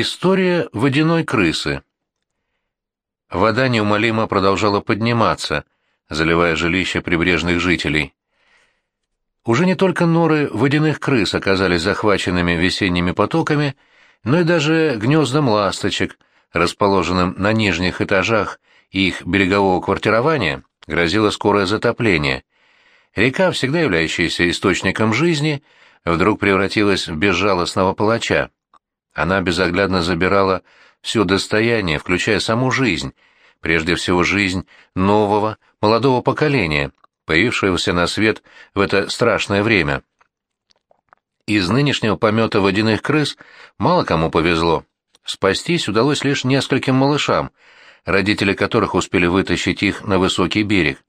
История водяной крысы. Вода неумолимо продолжала подниматься, заливая жилища прибрежных жителей. Уже не только норы водяных крыс оказались захваченными весенними потоками, но и даже гнездом ласточек, расположенным на нижних этажах их берегового квартирования, грозило скорое затопление. Река, всегда являющаяся источником жизни, вдруг превратилась в безжалостного палача. Она безоглядно забирала все достояние, включая саму жизнь, прежде всего жизнь нового, молодого поколения, появившегося на свет в это страшное время. Из нынешнего помета водяных крыс мало кому повезло. Спастись удалось лишь нескольким малышам, родители которых успели вытащить их на высокий берег.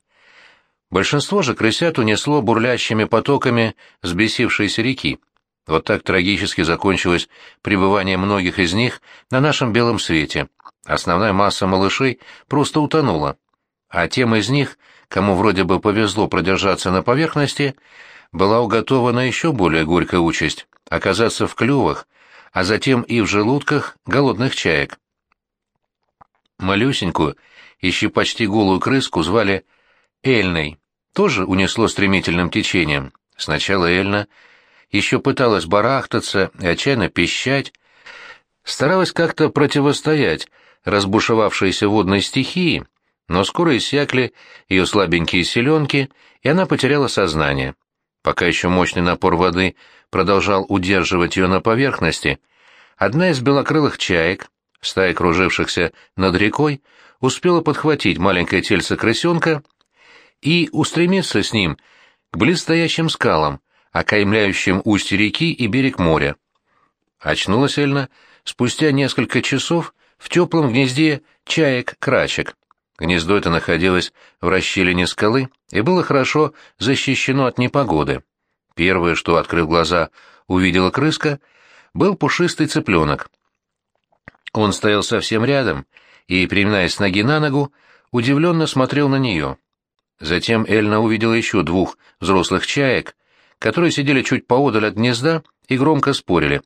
Большинство же крысят унесло бурлящими потоками сбесившейся реки. Вот так трагически закончилось пребывание многих из них на нашем белом свете. Основная масса малышей просто утонула. А тем из них, кому вроде бы повезло продержаться на поверхности, была уготована еще более горькая участь — оказаться в клювах, а затем и в желудках голодных чаек. Малюсенькую, еще почти голую крыску звали Эльной, тоже унесло стремительным течением. Сначала Эльна еще пыталась барахтаться и отчаянно пищать, старалась как-то противостоять разбушевавшейся водной стихии, но скоро иссякли ее слабенькие селенки, и она потеряла сознание. Пока еще мощный напор воды продолжал удерживать ее на поверхности, одна из белокрылых чаек, стая кружившихся над рекой, успела подхватить маленькое тельце крысенка и устремиться с ним к близстоящим скалам, окаймляющим устье реки и берег моря. Очнулась Эльна спустя несколько часов в теплом гнезде чаек-крачек. Гнездо это находилось в расщелине скалы и было хорошо защищено от непогоды. Первое, что, открыв глаза, увидела крыска, был пушистый цыпленок. Он стоял совсем рядом и, переминаясь с ноги на ногу, удивленно смотрел на нее. Затем Эльна увидела еще двух взрослых чаек, которые сидели чуть поодаль от гнезда и громко спорили.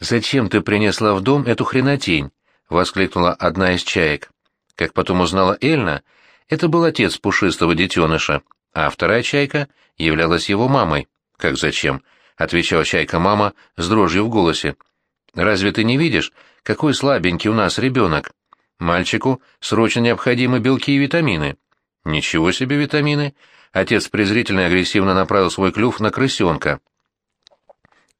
«Зачем ты принесла в дом эту хренотень?» — воскликнула одна из чаек. Как потом узнала Эльна, это был отец пушистого детеныша, а вторая чайка являлась его мамой. «Как зачем?» — отвечала чайка-мама с дрожью в голосе. «Разве ты не видишь, какой слабенький у нас ребенок? Мальчику срочно необходимы белки и витамины». «Ничего себе витамины!» Отец презрительно и агрессивно направил свой клюв на крысенка.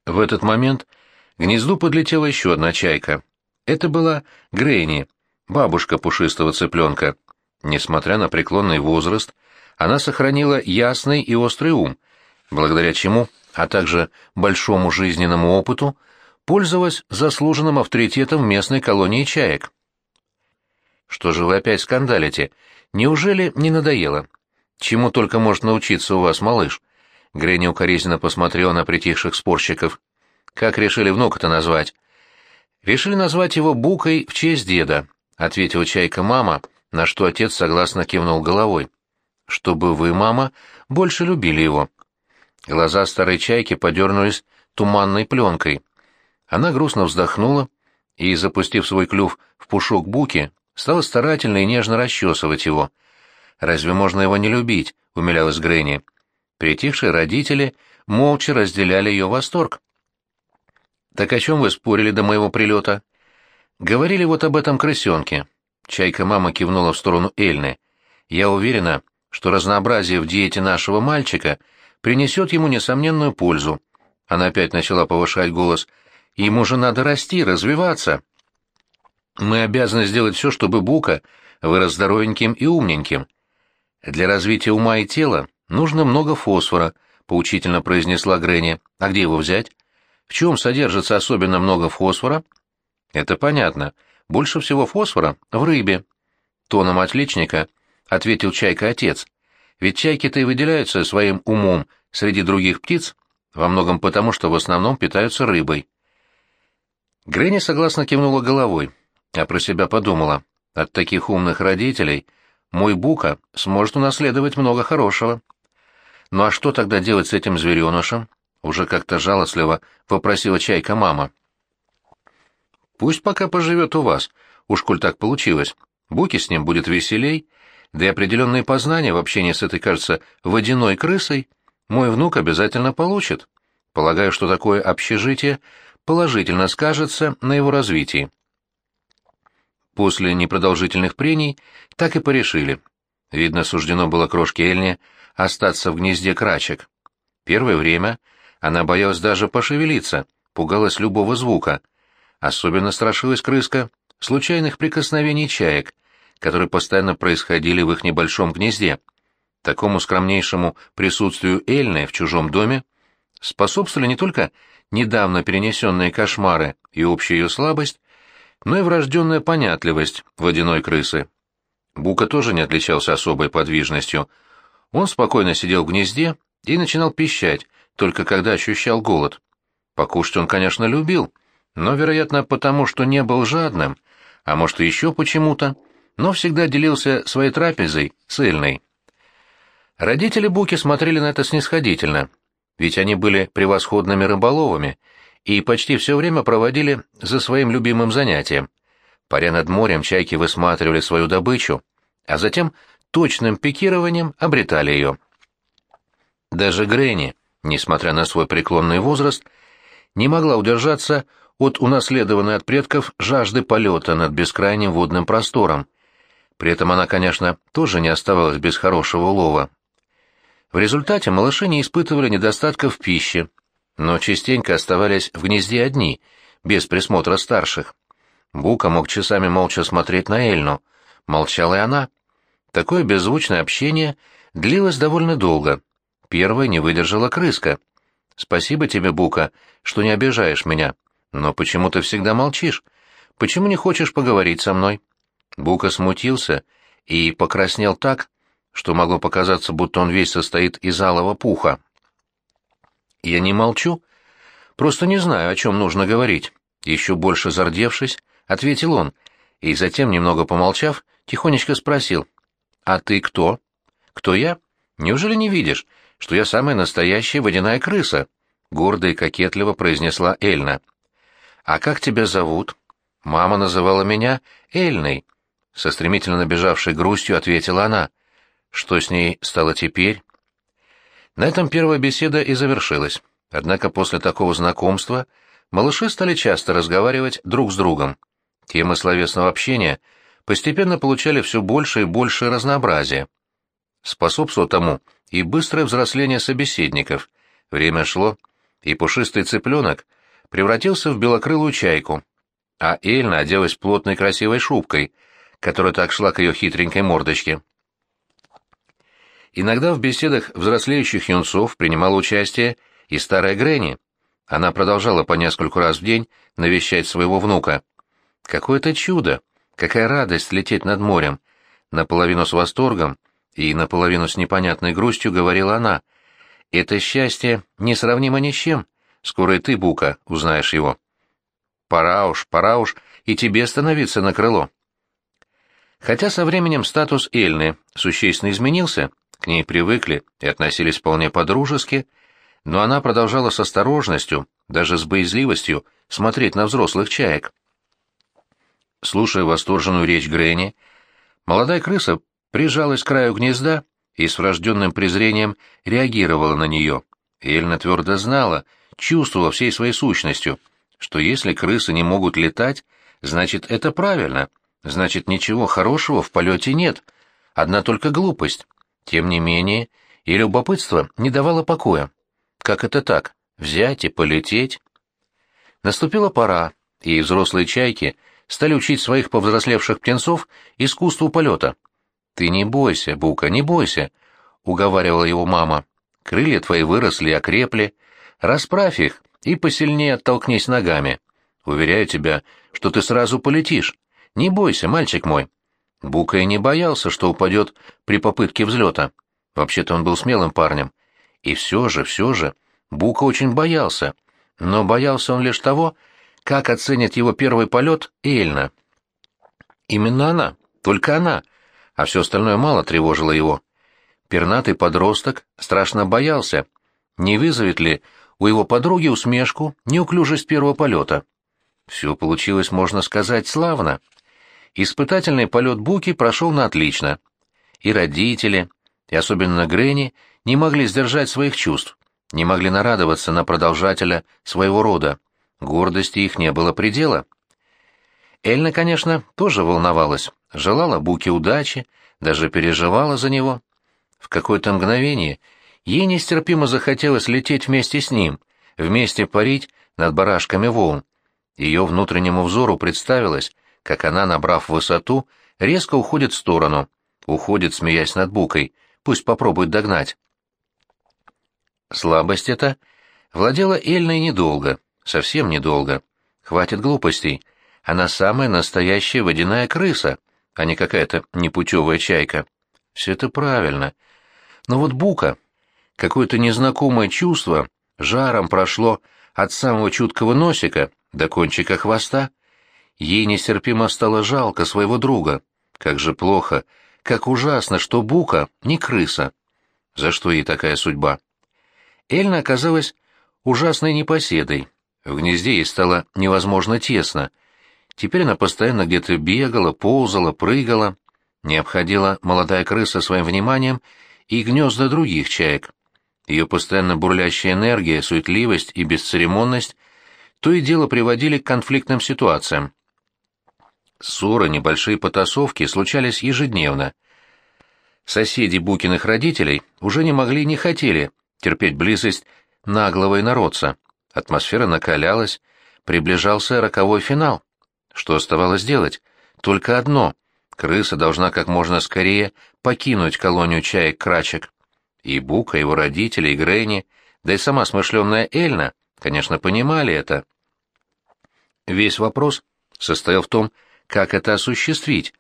В этот момент к гнезду подлетела еще одна чайка. Это была Грейни, бабушка пушистого цыпленка. Несмотря на преклонный возраст, она сохранила ясный и острый ум, благодаря чему, а также большому жизненному опыту, пользовалась заслуженным авторитетом в местной колонии чаек. «Что же вы опять скандалите? Неужели не надоело?» Чему только может научиться у вас, малыш? Гренни укоризненно посмотрел на притихших спорщиков. Как решили внука-то назвать? Решили назвать его Букой в честь деда, ответила чайка мама, на что отец согласно кивнул головой. Чтобы вы, мама, больше любили его. Глаза старой чайки подернулись туманной пленкой. Она грустно вздохнула и, запустив свой клюв в пушок Буки, стала старательно и нежно расчесывать его — Разве можно его не любить?» — умилялась Грэнни. Притихшие родители молча разделяли ее восторг. «Так о чем вы спорили до моего прилета?» «Говорили вот об этом крысенке». Чайка-мама кивнула в сторону Эльны. «Я уверена, что разнообразие в диете нашего мальчика принесет ему несомненную пользу». Она опять начала повышать голос. «Ему же надо расти, развиваться». «Мы обязаны сделать все, чтобы Бука вырос здоровеньким и умненьким. Для развития ума и тела нужно много фосфора, поучительно произнесла Гренни. А где его взять? В чем содержится особенно много фосфора? Это понятно. Больше всего фосфора в рыбе. Тоном отличника ответил чайка-отец. Ведь чайки-то и выделяются своим умом среди других птиц, во многом потому, что в основном питаются рыбой. Гренни согласно кивнула головой, а про себя подумала. От таких умных родителей мой Бука сможет унаследовать много хорошего. Ну а что тогда делать с этим зверенышем? Уже как-то жалостливо попросила чайка мама. Пусть пока поживет у вас, уж коль так получилось. Буки с ним будет веселей, да и определенные познания в общении с этой, кажется, водяной крысой мой внук обязательно получит. Полагаю, что такое общежитие положительно скажется на его развитии. После непродолжительных прений так и порешили. Видно, суждено было крошке Эльне остаться в гнезде крачек. Первое время она боялась даже пошевелиться, пугалась любого звука. Особенно страшилась крыска случайных прикосновений чаек, которые постоянно происходили в их небольшом гнезде. Такому скромнейшему присутствию Эльны в чужом доме способствовали не только недавно перенесенные кошмары и общая ее слабость, но и врожденная понятливость водяной крысы. Бука тоже не отличался особой подвижностью. Он спокойно сидел в гнезде и начинал пищать, только когда ощущал голод. Покушать он, конечно, любил, но, вероятно, потому что не был жадным, а может, еще почему-то, но всегда делился своей трапезой с Эльной. Родители Буки смотрели на это снисходительно, ведь они были превосходными рыболовами и почти все время проводили за своим любимым занятием. Паря над морем, чайки высматривали свою добычу, а затем точным пикированием обретали ее. Даже Гренни, несмотря на свой преклонный возраст, не могла удержаться от унаследованной от предков жажды полета над бескрайним водным простором. При этом она, конечно, тоже не оставалась без хорошего улова. В результате малыши не испытывали недостатков в пище, но частенько оставались в гнезде одни, без присмотра старших. Бука мог часами молча смотреть на Эльну, молчала и она. Такое беззвучное общение длилось довольно долго. Первой не выдержала крыска. «Спасибо тебе, Бука, что не обижаешь меня. Но почему ты всегда молчишь? Почему не хочешь поговорить со мной?» Бука смутился и покраснел так, что могло показаться, будто он весь состоит из алого пуха. Я не молчу. Просто не знаю, о чем нужно говорить. Еще больше зардевшись, ответил он, и затем, немного помолчав, тихонечко спросил. «А ты кто?» «Кто я? Неужели не видишь, что я самая настоящая водяная крыса?» Гордо и кокетливо произнесла Эльна. «А как тебя зовут?» «Мама называла меня Эльной», — со стремительно набежавшей грустью ответила она. «Что с ней стало теперь?» На этом первая беседа и завершилась. Однако после такого знакомства малыши стали часто разговаривать друг с другом. Темы словесного общения постепенно получали все больше и большее разнообразие. Способствовало тому и быстрое взросление собеседников. Время шло, и пушистый цыпленок превратился в белокрылую чайку, а Эльна оделась плотной красивой шубкой, которая так шла к ее хитренькой мордочке. Иногда в беседах взрослеющих юнцов принимала участие и старая Гренни. Она продолжала по нескольку раз в день навещать своего внука. Какое-то чудо! Какая радость лететь над морем! Наполовину с восторгом и наполовину с непонятной грустью говорила она. Это счастье несравнимо ни с чем. Скоро и ты, Бука, узнаешь его. Пора уж, пора уж и тебе становиться на крыло. Хотя со временем статус Эльны существенно изменился, к ней привыкли и относились вполне по-дружески, но она продолжала с осторожностью, даже с боязливостью, смотреть на взрослых чаек. Слушая восторженную речь Грэнни, молодая крыса прижалась к краю гнезда и с врожденным презрением реагировала на нее. Эльна твердо знала, чувствовала всей своей сущностью, что если крысы не могут летать, значит, это правильно, значит, ничего хорошего в полете нет, одна только глупость. Тем не менее, и любопытство не давало покоя. Как это так? Взять и полететь? Наступила пора, и взрослые чайки стали учить своих повзрослевших птенцов искусству полета. «Ты не бойся, Бука, не бойся», — уговаривала его мама. «Крылья твои выросли и окрепли. Расправь их и посильнее оттолкнись ногами. Уверяю тебя, что ты сразу полетишь. Не бойся, мальчик мой. Бука и не боялся, что упадет при попытке взлета. Вообще-то он был смелым парнем. И все же, все же, Бука очень боялся. Но боялся он лишь того, как оценит его первый полет Эльна. Именно она, только она, а все остальное мало тревожило его. Пернатый подросток страшно боялся, не вызовет ли у его подруги усмешку неуклюжесть первого полета. Все получилось, можно сказать, славно. Испытательный полет Буки прошел на отлично. И родители, и особенно Гренни, не могли сдержать своих чувств, не могли нарадоваться на продолжателя своего рода. Гордости их не было предела. Эльна, конечно, тоже волновалась, желала Буке удачи, даже переживала за него. В какое-то мгновение ей нестерпимо захотелось лететь вместе с ним, вместе парить над барашками волн. Ее внутреннему взору представилось, как она, набрав высоту, резко уходит в сторону, уходит, смеясь над букой, пусть попробует догнать. Слабость эта владела Эльной недолго, совсем недолго. Хватит глупостей. Она самая настоящая водяная крыса, а не какая-то непутевая чайка. Все это правильно. Но вот бука, какое-то незнакомое чувство, жаром прошло от самого чуткого носика до кончика хвоста. Ей нестерпимо стало жалко своего друга. Как же плохо, как ужасно, что Бука не крыса. За что ей такая судьба? Эльна оказалась ужасной непоседой. В гнезде ей стало невозможно тесно. Теперь она постоянно где-то бегала, ползала, прыгала. Не обходила молодая крыса своим вниманием и гнезда других чаек. Ее постоянно бурлящая энергия, суетливость и бесцеремонность то и дело приводили к конфликтным ситуациям. Ссоры, небольшие потасовки случались ежедневно. Соседи Букиных родителей уже не могли и не хотели терпеть близость наглого инородца. Атмосфера накалялась, приближался роковой финал. Что оставалось делать? Только одно — крыса должна как можно скорее покинуть колонию чаек-крачек. И Бука, его родители, и Грэнни, да и сама смышленная Эльна, конечно, понимали это. Весь вопрос состоял в том, как это осуществить,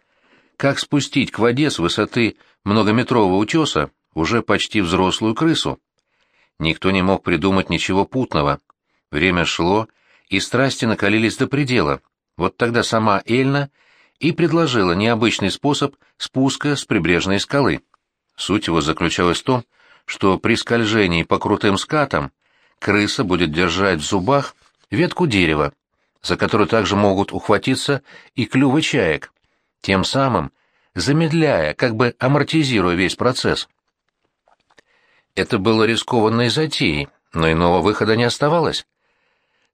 как спустить к воде с высоты многометрового утеса уже почти взрослую крысу. Никто не мог придумать ничего путного. Время шло, и страсти накалились до предела. Вот тогда сама Эльна и предложила необычный способ спуска с прибрежной скалы. Суть его заключалась в том, что при скольжении по крутым скатам крыса будет держать в зубах ветку дерева, за которую также могут ухватиться и клювы чаек, тем самым замедляя, как бы амортизируя весь процесс. Это было рискованной затеей, но иного выхода не оставалось.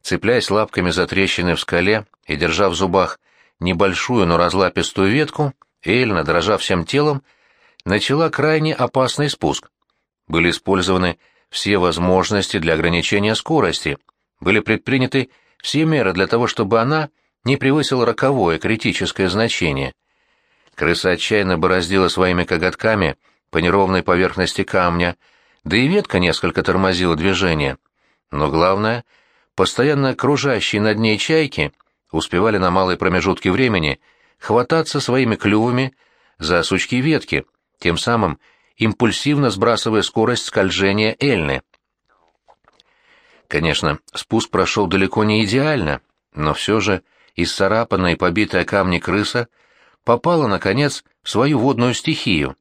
Цепляясь лапками за трещины в скале и держа в зубах небольшую, но разлапистую ветку, Эльна, дрожа всем телом, начала крайне опасный спуск. Были использованы все возможности для ограничения скорости, были предприняты все меры для того, чтобы она не превысила роковое критическое значение. Крыса отчаянно бороздила своими коготками по неровной поверхности камня, да и ветка несколько тормозила движение. Но главное, постоянно кружащие над ней чайки успевали на малые промежутки времени хвататься своими клювами за сучки ветки, тем самым импульсивно сбрасывая скорость скольжения Эльны. Конечно, спуск прошел далеко не идеально, но все же исцарапанная и побитая камни крыса попала, наконец, в свою водную стихию.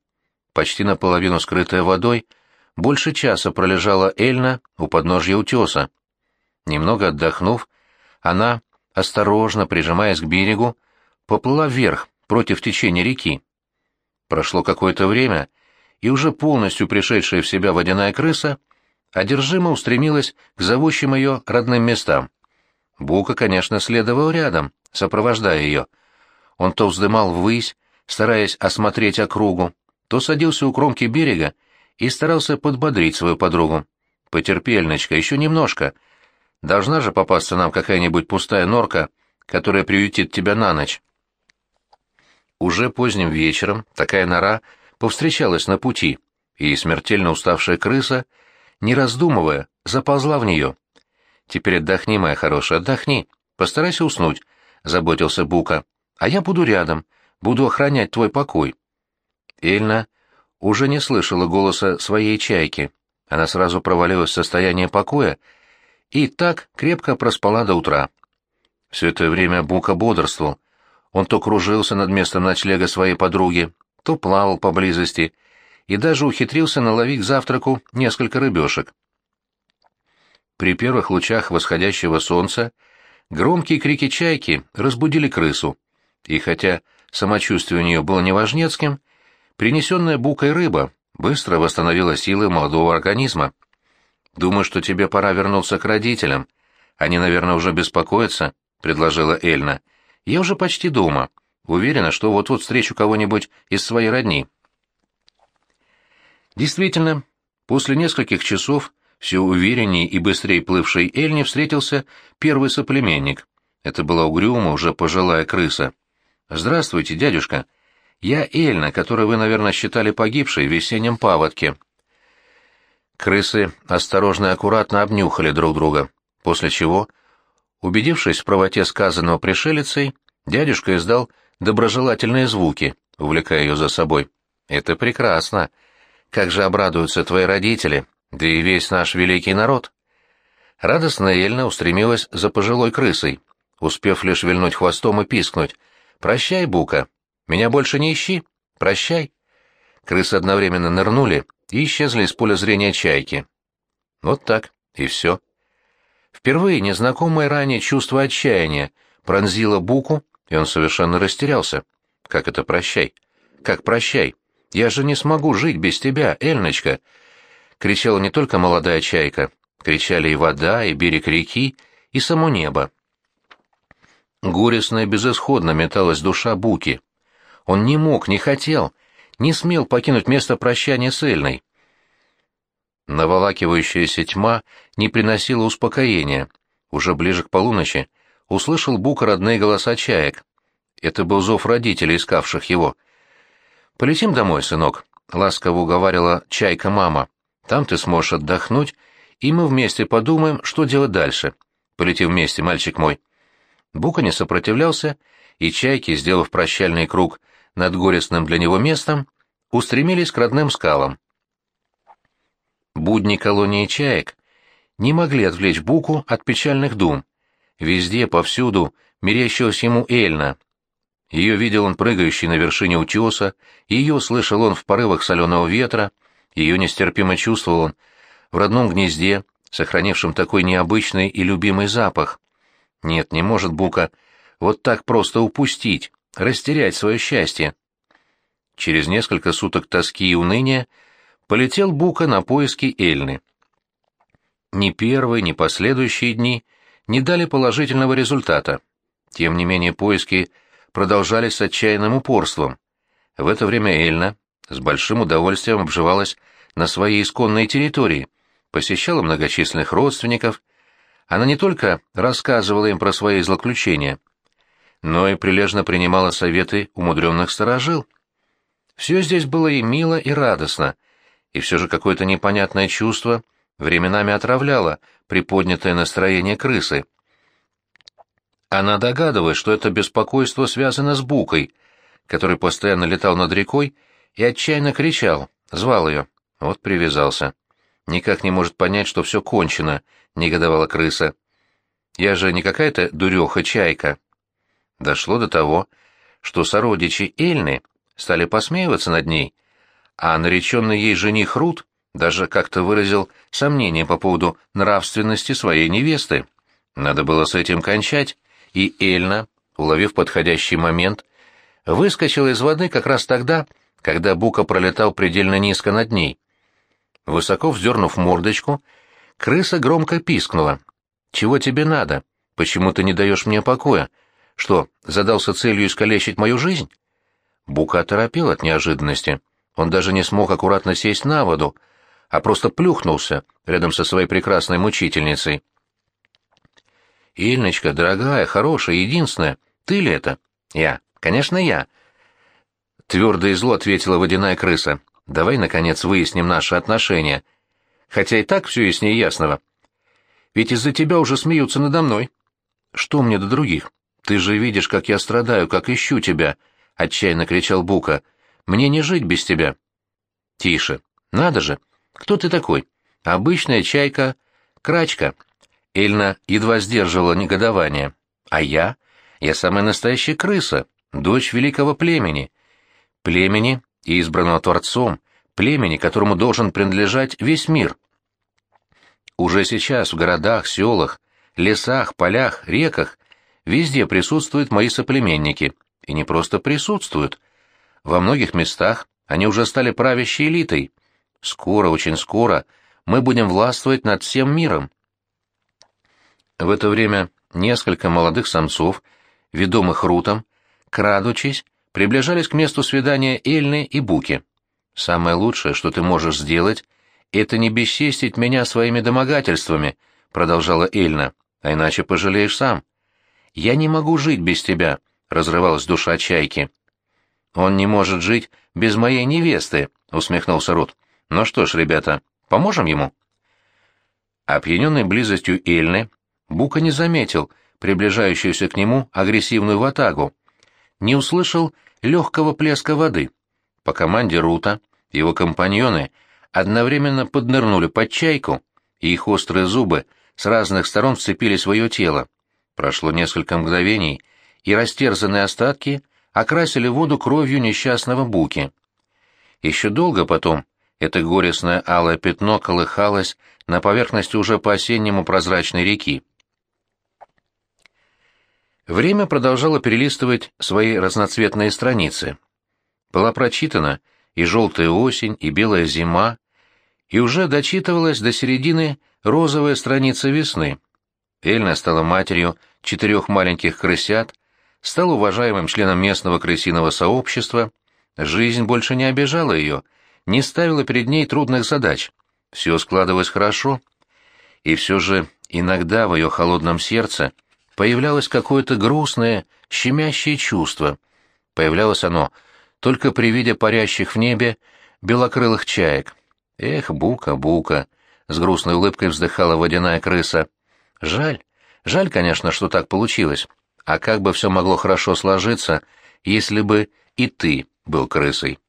Почти наполовину скрытая водой, больше часа пролежала Эльна у подножья утеса. Немного отдохнув, она, осторожно прижимаясь к берегу, поплыла вверх, против течения реки. Прошло какое-то время, и уже полностью пришедшая в себя водяная крыса — одержимо устремилась к зовущим ее родным местам. Бука, конечно, следовал рядом, сопровождая ее. Он то вздымал ввысь, стараясь осмотреть округу, то садился у кромки берега и старался подбодрить свою подругу. «Потерпи, Эльночка, еще немножко. Должна же попасться нам какая-нибудь пустая норка, которая приютит тебя на ночь». Уже поздним вечером такая нора повстречалась на пути, и смертельно уставшая крыса — не раздумывая, заползла в нее. «Теперь отдохни, моя хорошая, отдохни. Постарайся уснуть», — заботился Бука. «А я буду рядом, буду охранять твой покой». Эльна уже не слышала голоса своей чайки. Она сразу провалилась в состояние покоя и так крепко проспала до утра. Все это время Бука бодрствовал. Он то кружился над местом ночлега своей подруги, то плавал поблизости, и даже ухитрился наловить к завтраку несколько рыбешек. При первых лучах восходящего солнца Громкие крики чайки разбудили крысу, и хотя самочувствие у нее было неважнецким, принесенная букой рыба быстро восстановила силы молодого организма. «Думаю, что тебе пора вернуться к родителям. Они, наверное, уже беспокоятся», — предложила Эльна. «Я уже почти дома. Уверена, что вот-вот встречу кого-нибудь из своей родни». Действительно, после нескольких часов все уверенней и быстрее плывшей Эльне встретился первый соплеменник. Это была угрюма, уже пожилая крыса. «Здравствуйте, дядюшка. Я Эльна, которую вы, наверное, считали погибшей в весеннем паводке». Крысы осторожно и аккуратно обнюхали друг друга, после чего, убедившись в правоте сказанного пришелицей, дядюшка издал доброжелательные звуки, увлекая ее за собой. «Это прекрасно. Как же обрадуются твои родители, да и весь наш великий народ!» Радостно Эльна устремилась за пожилой крысой, успев лишь вильнуть хвостом и пискнуть. «Прощай, Бука! Меня больше не ищи! Прощай!» Крысы одновременно нырнули и исчезли из поля зрения чайки. Вот так, и все. Впервые незнакомое ранее чувство отчаяния пронзило Буку, и он совершенно растерялся. «Как это прощай? Как прощай? Я же не смогу жить без тебя, Эльночка!» Кричала не только молодая чайка, кричали и вода, и берег реки, и само небо. Горестно и безысходно металась душа Буки. Он не мог, не хотел, не смел покинуть место прощания с Эльной. Наволакивающаяся тьма не приносила успокоения. Уже ближе к полуночи услышал Бука родные голоса чаек. Это был зов родителей, искавших его. «Полетим домой, сынок», — ласково уговаривала чайка-мама. «Там ты сможешь отдохнуть, и мы вместе подумаем, что делать дальше. Полетим вместе, мальчик мой». Бука не сопротивлялся, и чайки, сделав прощальный круг над горестным для него местом, устремились к родным скалам. Будни колонии чаек не могли отвлечь Буку от печальных дум. Везде, повсюду, мерещилась ему Эльна. Ее видел он прыгающей на вершине утеса, ее слышал он в порывах соленого ветра, ее нестерпимо чувствовал он в родном гнезде, сохранившем такой необычный и любимый запах. Нет, не может Бука вот так просто упустить, растерять свое счастье. Через несколько суток тоски и уныния полетел Бука на поиски Эльны. Ни первые, ни последующие дни не дали положительного результата. Тем не менее поиски продолжались с отчаянным упорством. В это время Эльна с большим удовольствием обживалась на своей исконной территории, посещала многочисленных родственников. Она не только рассказывала им про свои злоключения, но и прилежно принимала советы умудренных сторожил. Все здесь было и мило, и радостно, и все же какое-то непонятное чувство временами отравляло приподнятое настроение крысы. Она догадывалась, что это беспокойство связано с Букой, который постоянно летал над рекой и отчаянно кричал, звал ее. Вот привязался. Никак не может понять, что все кончено, — негодовала крыса. Я же не какая-то дуреха-чайка. Дошло до того, что сородичи Эльны стали посмеиваться над ней, а нареченный ей жених Рут даже как-то выразил сомнение по поводу нравственности своей невесты. Надо было с этим кончать, и Эльна, уловив подходящий момент, выскочила из воды как раз тогда, когда Бука пролетал предельно низко над ней. Высоко вздернув мордочку, крыса громко пискнула. «Чего тебе надо? Почему ты не даешь мне покоя? Что, задался целью искалечить мою жизнь?» Бука оторопел от неожиданности. Он даже не смог аккуратно сесть на воду, а просто плюхнулся рядом со своей прекрасной мучительницей. «Ильночка, дорогая, хорошая, единственная, ты ли это?» «Я. Конечно, я». Твердо и зло ответила водяная крыса. «Давай, наконец, выясним наши отношения. Хотя и так все яснее ясного. Ведь из-за тебя уже смеются надо мной. Что мне до других? Ты же видишь, как я страдаю, как ищу тебя!» — отчаянно кричал Бука. «Мне не жить без тебя». «Тише. Надо же. Кто ты такой? Обычная чайка, крачка». Эльна едва сдерживала негодование. «А я? Я самая настоящая крыса, дочь великого племени. Племени, избранного Творцом, племени, которому должен принадлежать весь мир. Уже сейчас в городах, селах, лесах, полях, реках везде присутствуют мои соплеменники. И не просто присутствуют. Во многих местах они уже стали правящей элитой. Скоро, очень скоро, мы будем властвовать над всем миром. В это время несколько молодых самцов, ведомых Рутом, крадучись, приближались к месту свидания Эльны и Буки. «Самое лучшее, что ты можешь сделать, это не бесчестить меня своими домогательствами», — продолжала Эльна, — «а иначе пожалеешь сам». «Я не могу жить без тебя», — разрывалась душа чайки. «Он не может жить без моей невесты», — усмехнулся Рут. «Ну что ж, ребята, поможем ему?» Опьяненный близостью Эльны, Бука не заметил приближающуюся к нему агрессивную ватагу, не услышал легкого плеска воды. По команде Рута его компаньоны одновременно поднырнули под чайку, и их острые зубы с разных сторон вцепились в ее тело. Прошло несколько мгновений, и растерзанные остатки окрасили воду кровью несчастного Буки. Еще долго потом это горестное алое пятно колыхалось на поверхности уже по-осеннему прозрачной реки. Время продолжало перелистывать свои разноцветные страницы. Была прочитана и желтая осень, и белая зима, и уже дочитывалась до середины розовая страница весны. Эльна стала матерью четырех маленьких крысят, стал уважаемым членом местного крысиного сообщества, жизнь больше не обижала ее, не ставила перед ней трудных задач, все складывалось хорошо. И все же иногда в ее холодном сердце появлялось какое-то грустное, щемящее чувство. Появлялось оно только при виде парящих в небе белокрылых чаек. Эх, бука, бука, с грустной улыбкой вздыхала водяная крыса. Жаль, жаль, конечно, что так получилось. А как бы все могло хорошо сложиться, если бы и ты был крысой?